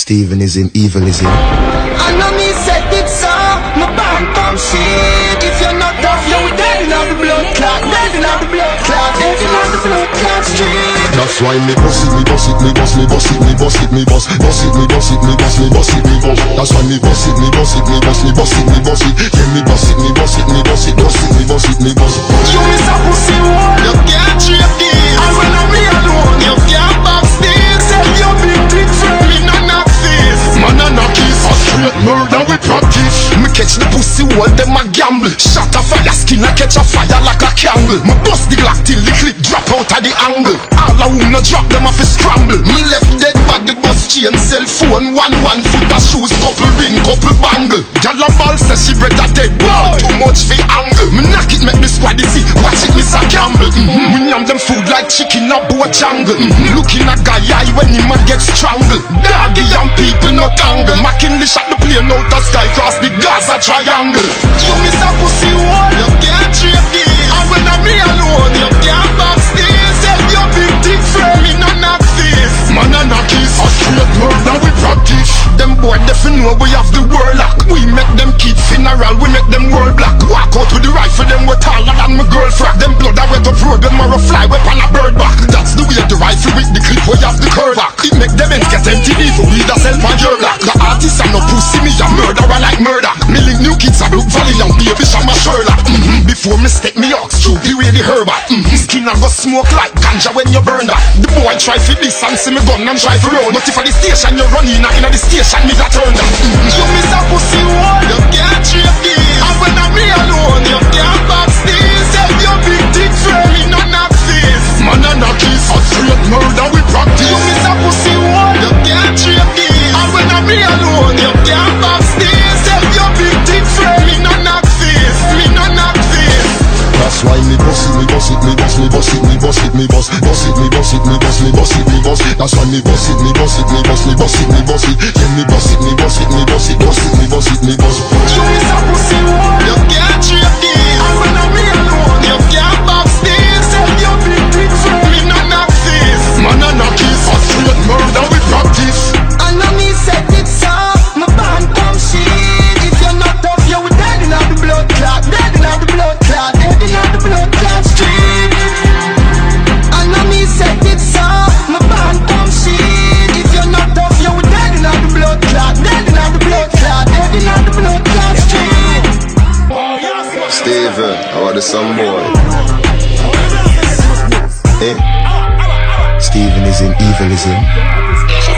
Steven is him, evil is him. I know me said it so, my band come shit. If you're not tough, you're dead in the blood clot, dead in the blood clot, dead in the blood clot street. That's why me boss it, me boss it, me boss, me boss it, me boss it, me boss, boss it, me boss it, me boss, me boss it, me boss. That's why me boss it, me boss it, me boss, me boss it, me boss it. Yeah, me boss it, me boss it, me boss it, boss it, me boss it, me boss. You the pussy wall, them a gamble. Shot a fire, skin a catch a fire like a candle. Me bust the glock till the clip drop out of the angle. All a who drop them off a scramble. Me left dead bag the bus chain, cell phone, one one foot of shoes, couple ring, couple bangle. Gyal a ball say she better dead boy. Too much for angle. Me knock it, make me squad see. Watch it, Mr. Campbell. Mm-hmm. We yam them food like chicken a boat jungle. Mm-hmm. Looking a guy eye when he man get strangled. Doggy young people no tangle. McKinley shot the plane out sky Gaza triangle. You miss a pussy one, you can't trade this. And when I'm me alone, you can't backstage. Sell your big dick friend, me not knock face. Man a knock is a straight murder we practice. Them boy defi know we have the world lock. We make them kids funeral, we make them world black. Walk out with the rifle, them we taller than my girl frack. Them blood a wet up road, them are a fly whip on a bird back. That's the way the rifle with the clip we have the curve back. It make them ends get empty, even we da sell my your black. The artist and no pussy me a murderer like murder. Kids a Brook Valley young baby shot my Sherlock. Mm-hmm. Before me step me ox through the way the herb at. Mm-hmm. Skin a go smoke like ganja when you burn that. The boy try for this and see me gun and try for round. But if at the station you run in, in the station me that turn that. Mm-hmm. You miss a pussy one, me boss boss it, me boss it, me boss, me boss it, me boss. That's why me boss it, me boss it, me boss, me boss it, me boss it. Yeah, me boss it, me boss it, me boss it, boss it, me boss it, me boss. Steven, I want some more. Eh? Steven is in evil is him.